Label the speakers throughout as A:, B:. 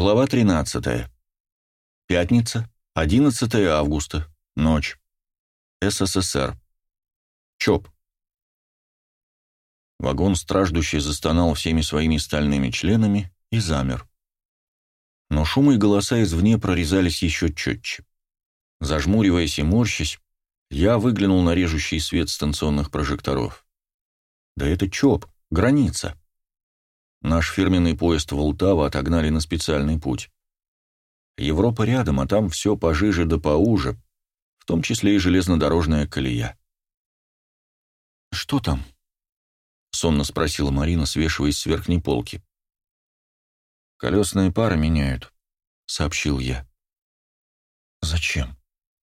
A: Глава 13. Пятница, 11 августа. Ночь. СССР. ЧОП. Вагон страждущий застонал всеми своими стальными членами и замер. Но шумы и голоса извне прорезались еще четче. Зажмуриваясь и морщась, я выглянул на режущий свет станционных прожекторов. Да это ЧОП, граница. Наш фирменный поезд Волтава отогнали на специальный путь. Европа рядом, а там все пожиже да поуже, в том числе и железнодорожная колея. «Что там?» — сонно спросила Марина, свешиваясь с верхней полки. «Колесные пары меняют», — сообщил я. «Зачем?»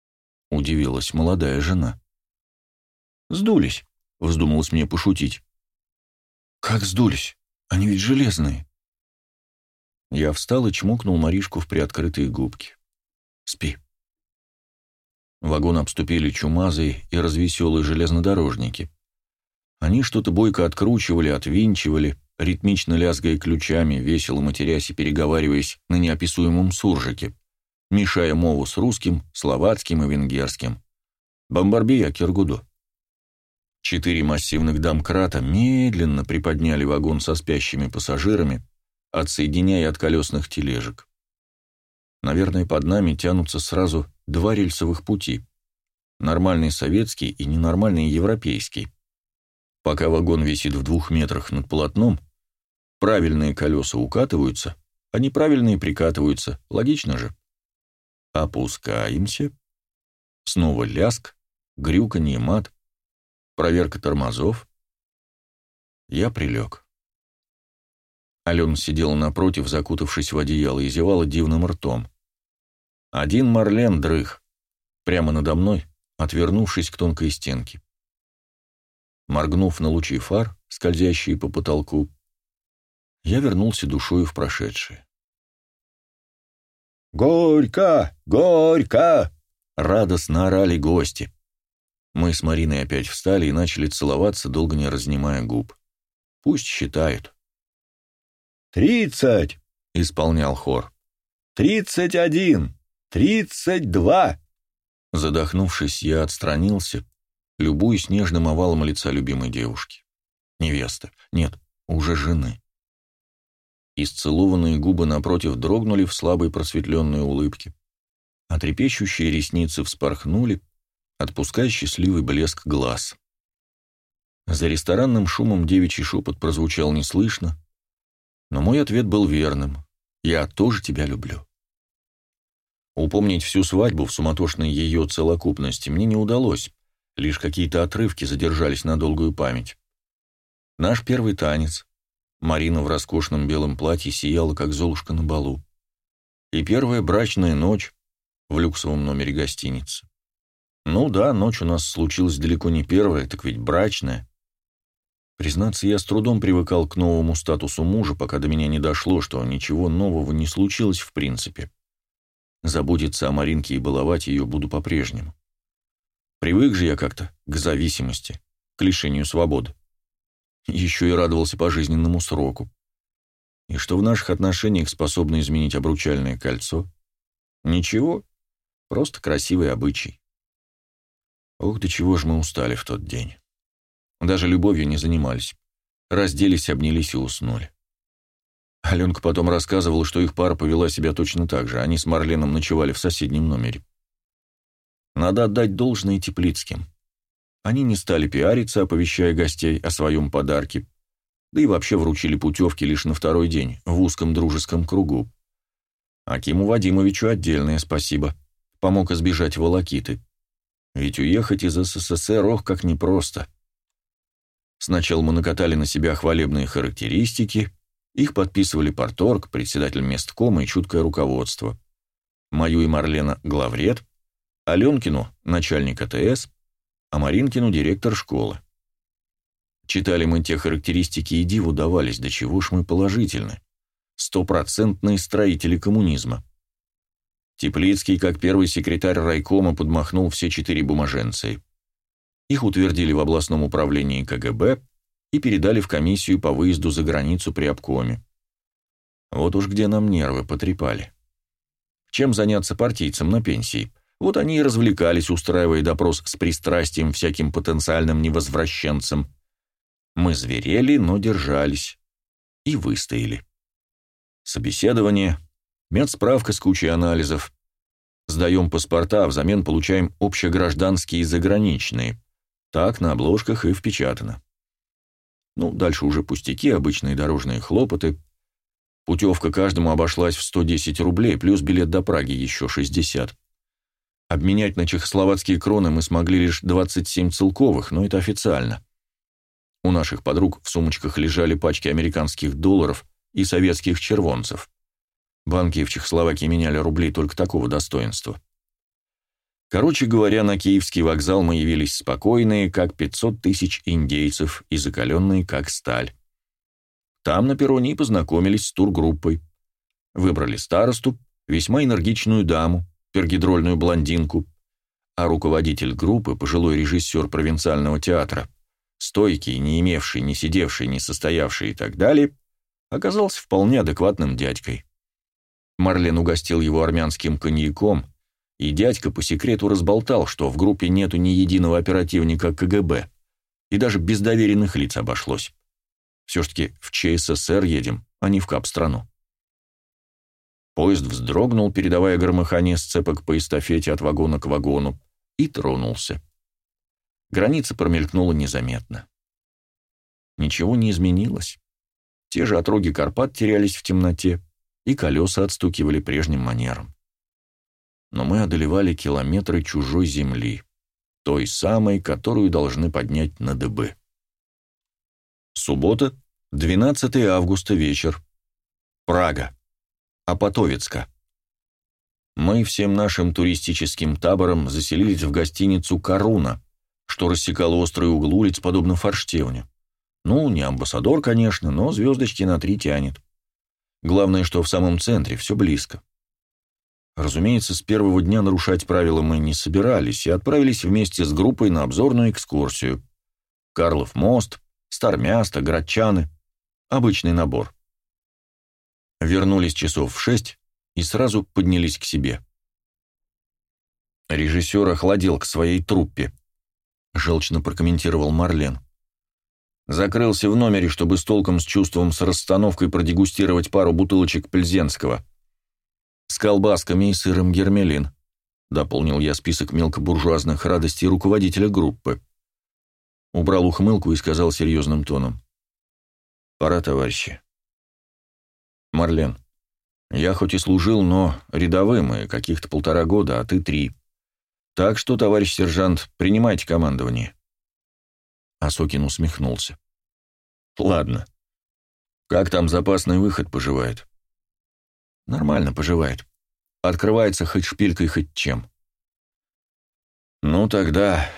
A: — удивилась молодая жена. «Сдулись», — вздумалось мне пошутить. «Как сдулись?» Они ведь железные. Я встал и чмокнул Маришку в приоткрытые губки. Спи. Вагон обступили чумазые и развеселые железнодорожники. Они что-то бойко откручивали, отвинчивали, ритмично лязгая ключами, весело матерясь и переговариваясь на неописуемом суржике, мешая мову с русским, словацким и венгерским. Бомбарбия Киргудо. Четыре массивных домкрата медленно приподняли вагон со спящими пассажирами, отсоединяя от колесных тележек. Наверное, под нами тянутся сразу два рельсовых пути. Нормальный советский и ненормальный европейский. Пока вагон висит в двух метрах над полотном, правильные колеса укатываются, а неправильные прикатываются. Логично же. Опускаемся. Снова ляск, грюканье, мат. Проверка тормозов. Я прилег. Алена сидела напротив, закутавшись в одеяло, и зевала дивным ртом. Один Марлен дрых, прямо надо мной, отвернувшись к тонкой стенке. Моргнув на лучи фар, скользящие по потолку, я вернулся душою в прошедшее. «Горько! Горько!» — радостно орали гости. Мы с Мариной опять встали и начали целоваться, долго не разнимая губ. Пусть считают. «Тридцать!» — исполнял хор. «Тридцать один! Тридцать два!» Задохнувшись, я отстранился, любуясь нежным овалом лица любимой девушки. Невеста. Нет, уже жены. Исцелованные губы напротив дрогнули в слабой просветленной улыбке, а трепещущие ресницы вспорхнули, отпуская счастливый блеск глаз. За ресторанным шумом девичий шепот прозвучал неслышно, но мой ответ был верным. «Я тоже тебя люблю». Упомнить всю свадьбу в суматошной ее целокупности мне не удалось, лишь какие-то отрывки задержались на долгую память. Наш первый танец. Марина в роскошном белом платье сияла, как золушка на балу. И первая брачная ночь в люксовом номере гостиницы. Ну да, ночь у нас случилась далеко не первая, так ведь брачная. Признаться, я с трудом привыкал к новому статусу мужа, пока до меня не дошло, что ничего нового не случилось в принципе. Заботиться о Маринке и баловать ее буду по-прежнему. Привык же я как-то к зависимости, к лишению свободы. Еще и радовался пожизненному сроку. И что в наших отношениях способно изменить обручальное кольцо? Ничего, просто красивый обычай. Ох, до чего же мы устали в тот день. Даже любовью не занимались. Разделись, обнялись и уснули. Аленка потом рассказывала, что их пара повела себя точно так же. Они с Марленом ночевали в соседнем номере. Надо отдать должное Теплицким. Они не стали пиариться, оповещая гостей о своем подарке, да и вообще вручили путевки лишь на второй день, в узком дружеском кругу. Акиму Вадимовичу отдельное спасибо. Помог избежать волокиты. Ведь уехать из СССР, ох, как непросто. Сначала мы накатали на себя хвалебные характеристики, их подписывали порторг, председатель месткома и чуткое руководство. Мою и Марлена — главред, Аленкину — начальник АТС, а Маринкину — директор школы. Читали мы те характеристики и диву давались, до чего ж мы положительны. Стопроцентные строители коммунизма. Теплицкий, как первый секретарь райкома, подмахнул все четыре бумаженцы. Их утвердили в областном управлении КГБ и передали в комиссию по выезду за границу при обкоме. Вот уж где нам нервы потрепали. Чем заняться партийцам на пенсии? Вот они и развлекались, устраивая допрос с пристрастием всяким потенциальным невозвращенцам. Мы зверели, но держались. И выстояли. Собеседование, медсправка с кучей анализов. Сдаем паспорта, а взамен получаем общегражданские и заграничные. Так на обложках и впечатано. Ну, дальше уже пустяки, обычные дорожные хлопоты. Путевка каждому обошлась в 110 рублей, плюс билет до Праги еще 60. Обменять на чехословацкие кроны мы смогли лишь 27 целковых, но это официально. У наших подруг в сумочках лежали пачки американских долларов и советских червонцев. Банки в Чехословакии меняли рубли только такого достоинства. Короче говоря, на Киевский вокзал мы явились спокойные, как 500 тысяч индейцев, и закаленные, как сталь. Там на перроне и познакомились с тургруппой. Выбрали старосту, весьма энергичную даму, пергидрольную блондинку, а руководитель группы, пожилой режиссер провинциального театра, стойкий, не имевший, не сидевший, не состоявший и так далее, оказался вполне адекватным дядькой. Марлен угостил его армянским коньяком, и дядька по секрету разболтал, что в группе нету ни единого оперативника КГБ, и даже без доверенных лиц обошлось. Все-таки в ЧССР едем, а не в кап-страну. Поезд вздрогнул, передавая громыхание сцепок по эстафете от вагона к вагону, и тронулся. Граница промелькнула незаметно. Ничего не изменилось. Те же отроги Карпат терялись в темноте, и колеса отстукивали прежним манером но мы одолевали километры чужой земли, той самой, которую должны поднять на ДБ. Суббота, 12 августа вечер. Прага. Апатовицка. Мы всем нашим туристическим табором заселились в гостиницу «Коруна», что рассекало острые углы улиц, подобно форштевню. Ну, не амбассадор, конечно, но звездочки на три тянет. Главное, что в самом центре, все близко. Разумеется, с первого дня нарушать правила мы не собирались и отправились вместе с группой на обзорную экскурсию. Карлов мост, Стармясто, Градчаны. Обычный набор. Вернулись часов в шесть и сразу поднялись к себе. Режиссер охладел к своей труппе, желчно прокомментировал Марлен. Закрылся в номере, чтобы с толком, с чувством, с расстановкой продегустировать пару бутылочек Пельзенского с колбасками и сыром гермелин», — дополнил я список мелкобуржуазных радостей руководителя группы. Убрал ухмылку и сказал серьезным тоном. «Пора, товарищи». «Марлен, я хоть и служил, но рядовым, и каких-то полтора года, а ты три. Так что, товарищ сержант, принимайте командование». Асокин усмехнулся. «Ладно. Как там запасный выход поживает?» Нормально поживает. Открывается хоть шпилькой, хоть чем. Ну тогда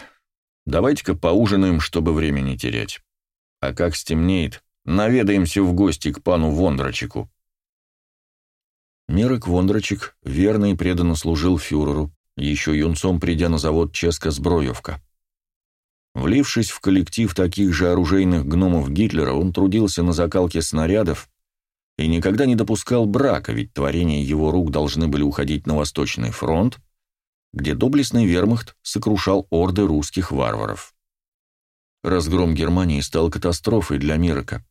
A: давайте-ка поужинаем, чтобы время не терять. А как стемнеет, наведаемся в гости к пану Вондрачику. Мирок Вондрачик верно и преданно служил фюреру, еще юнцом придя на завод Ческа Сброевка. Влившись в коллектив таких же оружейных гномов Гитлера, он трудился на закалке снарядов и никогда не допускал брака, ведь творения его рук должны были уходить на Восточный фронт, где доблестный вермахт сокрушал орды русских варваров. Разгром Германии стал катастрофой для Мирока,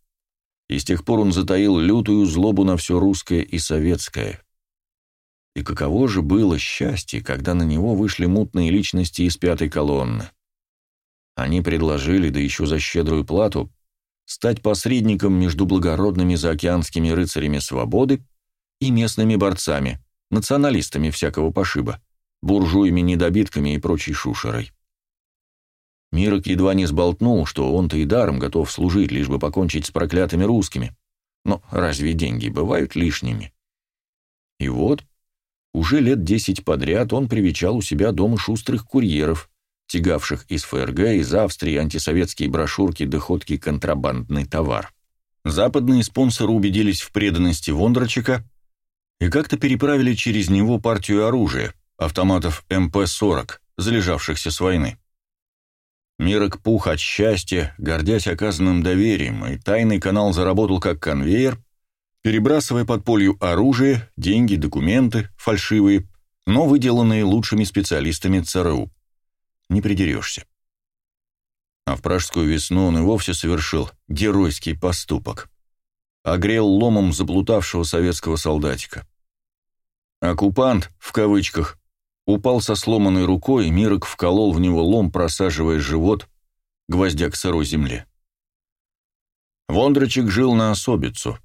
A: и с тех пор он затаил лютую злобу на все русское и советское. И каково же было счастье, когда на него вышли мутные личности из пятой колонны. Они предложили, да еще за щедрую плату, стать посредником между благородными заокеанскими рыцарями свободы и местными борцами, националистами всякого пошиба, буржуями-недобитками и прочей шушерой. Мирок едва не сболтнул, что он-то и даром готов служить, лишь бы покончить с проклятыми русскими. Но разве деньги бывают лишними? И вот, уже лет десять подряд он привечал у себя дома шустрых курьеров, тягавших из ФРГ, из Австрии антисоветские брошюрки, доходки, контрабандный товар. Западные спонсоры убедились в преданности Вондрачика и как-то переправили через него партию оружия, автоматов МП-40, залежавшихся с войны. Мирок пух от счастья, гордясь оказанным доверием, и тайный канал заработал как конвейер, перебрасывая под полью оружие, деньги, документы, фальшивые, но выделанные лучшими специалистами ЦРУ. Не придерешься. А в пражскую весну он и вовсе совершил геройский поступок. Огрел ломом заплутавшего советского солдатика. Оккупант, в кавычках, упал со сломанной рукой, и Мирок вколол в него лом, просаживая живот, гвоздя к сырой земле. Вондрачек жил на особицу,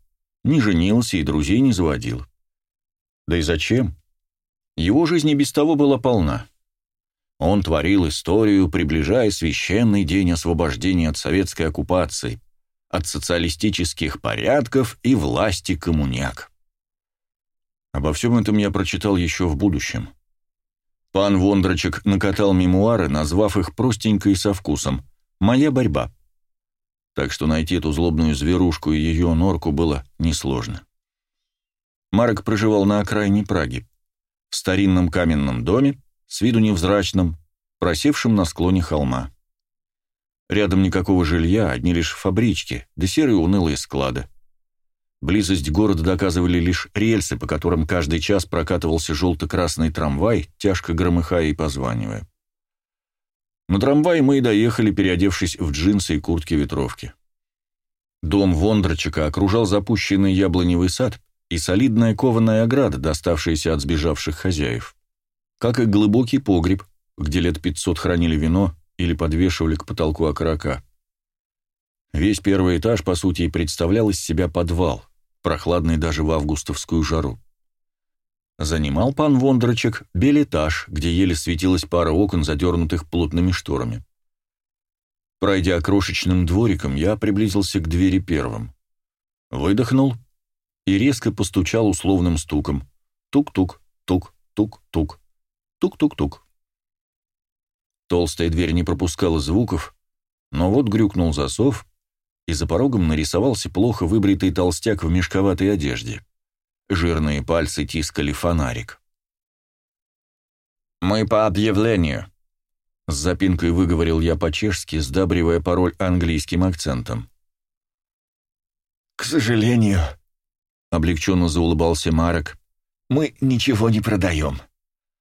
A: не женился и друзей не заводил. Да и зачем? Его жизнь и без того была полна. Он творил историю, приближая священный день освобождения от советской оккупации, от социалистических порядков и власти коммуняк. Обо всем этом я прочитал еще в будущем. Пан Вондрачек накатал мемуары, назвав их простенько и со вкусом «Моя борьба». Так что найти эту злобную зверушку и ее норку было несложно. Марк проживал на окраине Праги, в старинном каменном доме, с виду невзрачном, просевшем на склоне холма. Рядом никакого жилья, одни лишь фабрички, да серые унылые склады. Близость города доказывали лишь рельсы, по которым каждый час прокатывался желто-красный трамвай, тяжко громыхая и позванивая. На трамвае мы и доехали, переодевшись в джинсы и куртки-ветровки. Дом Вондрачика окружал запущенный яблоневый сад и солидная кованая ограда, доставшаяся от сбежавших хозяев. Как и глубокий погреб, где лет пятьсот хранили вино или подвешивали к потолку окорока. Весь первый этаж, по сути, и представлял из себя подвал, прохладный даже в августовскую жару. Занимал пан Вондрачек белетаж, где еле светилась пара окон, задернутых плотными шторами. Пройдя крошечным двориком, я приблизился к двери первым. Выдохнул и резко постучал условным стуком. Тук-тук, тук-тук-тук, тук-тук-тук. Толстая дверь не пропускала звуков, но вот грюкнул засов, и за порогом нарисовался плохо выбритый толстяк в мешковатой одежде. Жирные пальцы тискали фонарик. «Мы по объявлению», — с запинкой выговорил я по-чешски, сдабривая пароль английским акцентом.
B: «К сожалению», — облегченно заулыбался Марок, — «мы ничего не продаем.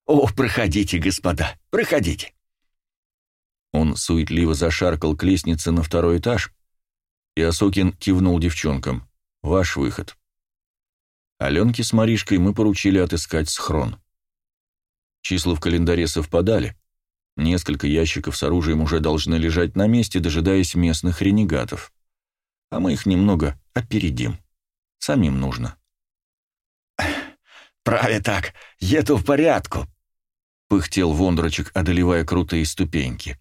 B: О, проходите, господа, проходите».
A: Он суетливо зашаркал к лестнице на второй этаж, и Осокин кивнул девчонкам. «Ваш выход». Аленке с Маришкой мы поручили отыскать схрон. Числа в календаре совпадали. Несколько ящиков с оружием уже должны лежать на месте, дожидаясь местных ренегатов. А мы их немного опередим. Самим нужно.
B: «Праве так, еду в порядку», — пыхтел Вондрочек, одолевая крутые ступеньки.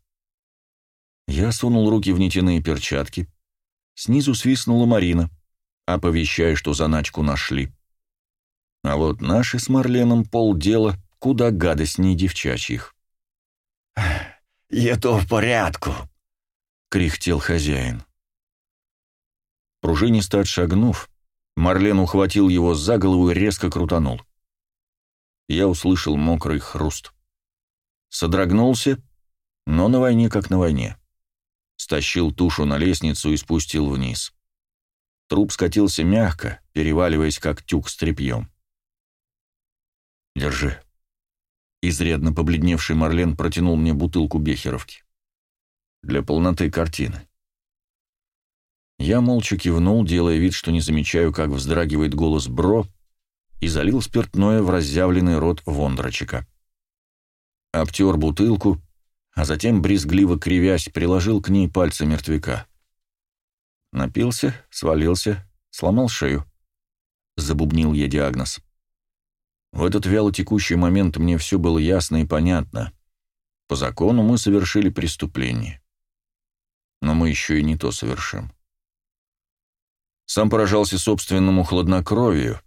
A: Я сунул руки в нитяные перчатки, Снизу свистнула Марина, оповещая, что заначку нашли. А вот наши с Марленом полдела куда гадостнее девчачьих.
B: «Это в порядку», — кряхтел хозяин.
A: Пружинисто отшагнув, Марлен ухватил его за голову и резко крутанул. Я услышал мокрый хруст. Содрогнулся, но на войне как на войне стащил тушу на лестницу и спустил вниз. Труп скатился мягко, переваливаясь, как тюк с тряпьем. «Держи». Изрядно побледневший Марлен протянул мне бутылку бехеровки. Для полноты картины. Я молча кивнул, делая вид, что не замечаю, как вздрагивает голос Бро, и залил спиртное в разъявленный рот Вондрачика. Обтер бутылку а затем, брезгливо кривясь, приложил к ней пальцы мертвяка. Напился, свалился, сломал шею. Забубнил я диагноз. В этот вялотекущий момент мне все было ясно и понятно. По закону мы совершили преступление. Но мы еще и не то совершим. Сам поражался собственному хладнокровию.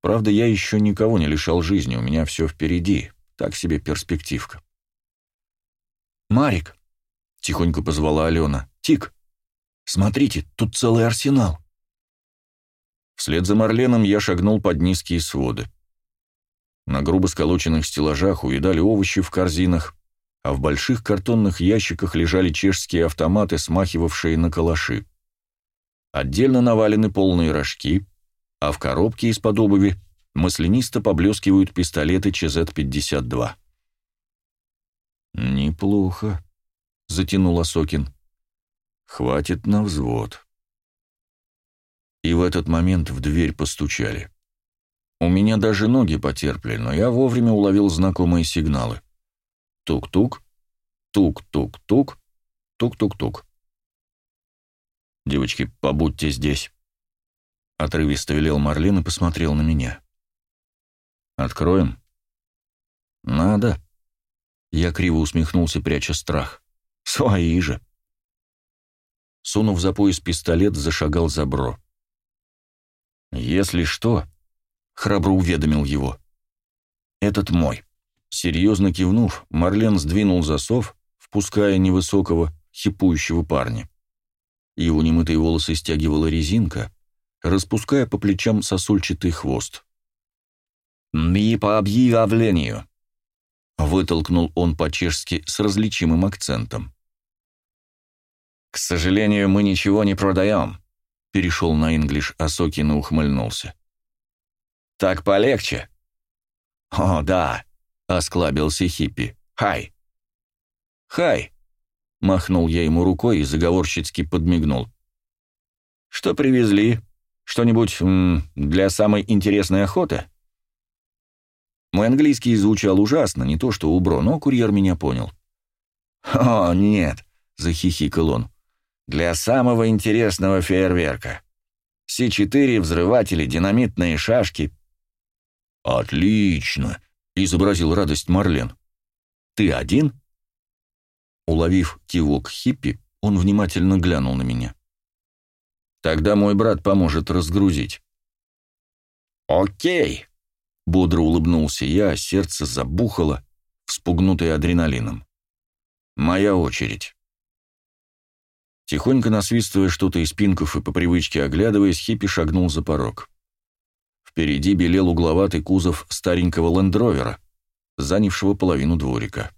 A: Правда, я еще никого не лишал жизни, у меня все впереди. Так себе перспективка.
B: «Марик!» — тихонько позвала Алена. «Тик! Смотрите, тут целый арсенал!»
A: Вслед за Марленом я шагнул под низкие своды. На грубо сколоченных стеллажах увидали овощи в корзинах, а в больших картонных ящиках лежали чешские автоматы, смахивавшие на калаши. Отдельно навалены полные рожки, а в коробке из-под обуви маслянисто поблескивают пистолеты ЧЗ-52. «Неплохо», — затянул Осокин. «Хватит на взвод». И в этот момент в дверь постучали. У меня даже ноги потерпли, но я вовремя уловил знакомые сигналы. Тук-тук, тук-тук-тук, тук-тук-тук. «Девочки, побудьте здесь», — отрывисто велел Марлин и посмотрел на меня. «Откроем?» «Надо». Я криво усмехнулся, пряча страх. «Свои же». Сунув за пояс пистолет, зашагал за бро. «Если что», — храбро уведомил его, — «этот мой». Серьезно кивнув, Марлен сдвинул засов, впуская невысокого, хипующего парня. Его немытые волосы стягивала резинка, распуская по плечам сосульчатый хвост. «И по объявлению», — вытолкнул он по-чешски с различимым акцентом. «К сожалению, мы ничего не продаем», — перешел на инглиш, а Сокин ухмыльнулся. «Так полегче?» «О, да», — осклабился Хиппи. «Хай!» «Хай!» — махнул я ему рукой и заговорщицки подмигнул. «Что привезли? Что-нибудь для самой интересной охоты?» Мой английский звучал ужасно, не то что у Бро, но курьер меня понял. «О, нет», — захихикал он, для самого интересного фейерверка. С4, взрыватели, динамитные шашки. «Отлично!» — изобразил радость Марлен. «Ты один?» Уловив кивок хиппи, он внимательно глянул на меня. «Тогда мой брат поможет разгрузить». «Окей!» — бодро улыбнулся я, а сердце забухало, вспугнутое адреналином. «Моя очередь». Тихонько насвистывая что-то из пинков и по привычке оглядываясь, Хиппи шагнул за порог. Впереди белел угловатый кузов старенького лендровера, занявшего половину дворика.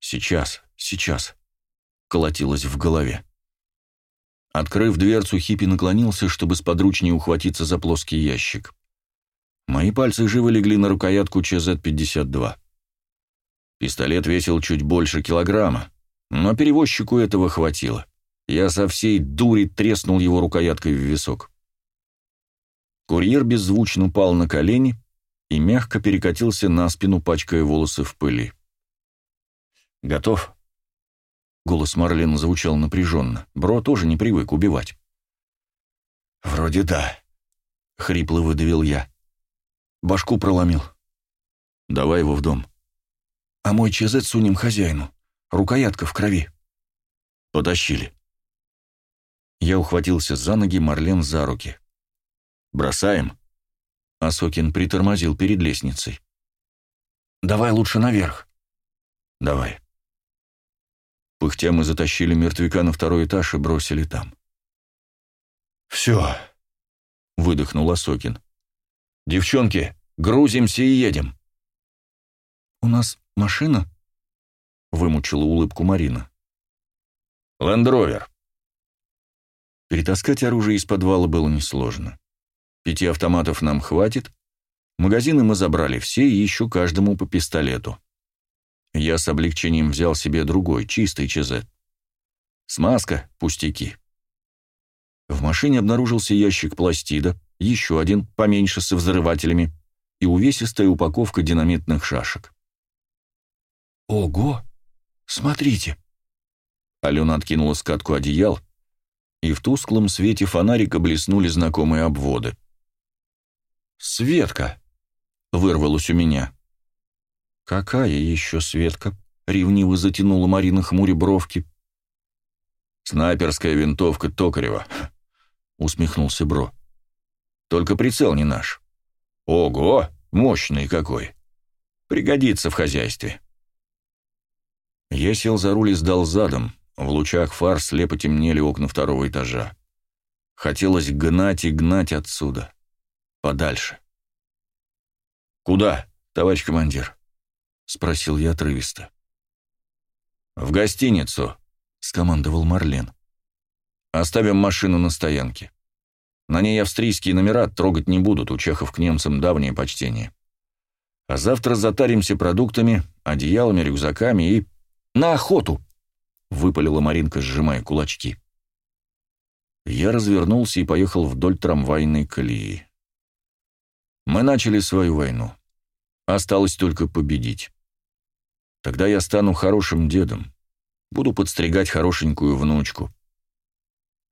A: «Сейчас, сейчас», — колотилось в голове. Открыв дверцу, Хиппи наклонился, чтобы сподручнее ухватиться за плоский ящик. Мои пальцы живо легли на рукоятку ЧЗ-52. Пистолет весил чуть больше килограмма, но перевозчику этого хватило. Я со всей дури треснул его рукояткой в висок. Курьер беззвучно упал на колени и мягко перекатился на спину, пачкая волосы в пыли. «Готов?» Голос Марлена звучал напряженно. Бро тоже не привык убивать. «Вроде да», — хрипло выдавил я. Башку проломил. «Давай его в дом». «А мой ЧЗ сунем хозяину. Рукоятка в крови». «Потащили». Я ухватился за ноги, Марлен за руки. «Бросаем?» Асокин притормозил перед лестницей. «Давай лучше наверх». «Давай». Пыхтя мы затащили мертвяка на второй этаж и бросили там. «Все», — выдохнул Асокин. «Девчонки, грузимся и едем». «У нас машина?» — вымучила улыбку Марина. «Лендровер», Перетаскать оружие из подвала было несложно. Пяти автоматов нам хватит. Магазины мы забрали все и еще каждому по пистолету. Я с облегчением взял себе другой, чистый ЧЗ. Смазка, пустяки. В машине обнаружился ящик пластида, еще один, поменьше, со взрывателями, и увесистая упаковка динамитных шашек. «Ого! Смотрите!» Алена откинула скатку одеял, и в тусклом свете фонарика блеснули знакомые обводы. «Светка!» — вырвалось у меня. «Какая еще Светка?» — ревниво затянула Марина хмуре бровки. «Снайперская винтовка Токарева», — усмехнулся Бро. «Только прицел не наш. Ого, мощный какой! Пригодится в хозяйстве». Я сел за руль и сдал задом, в лучах фар слепо темнели окна второго этажа. Хотелось гнать и гнать отсюда. Подальше. «Куда, товарищ командир?» — спросил я отрывисто. «В гостиницу», — скомандовал Марлен. «Оставим машину на стоянке. На ней австрийские номера трогать не будут, у чехов к немцам давнее почтение. А завтра затаримся продуктами, одеялами, рюкзаками и... На охоту!» — выпалила Маринка, сжимая кулачки. Я развернулся и поехал вдоль трамвайной колеи. Мы начали свою войну. Осталось только победить. Тогда я стану хорошим дедом. Буду подстригать хорошенькую внучку.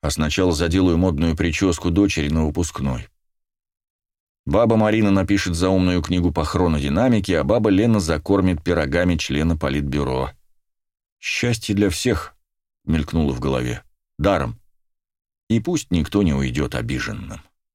A: А сначала заделаю модную прическу дочери на выпускной. Баба Марина напишет заумную книгу по хронодинамике, а баба Лена закормит пирогами члена политбюро. Счастье для всех, мелькнуло в голове. Даром. И пусть никто не уйдет обиженным.